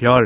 별,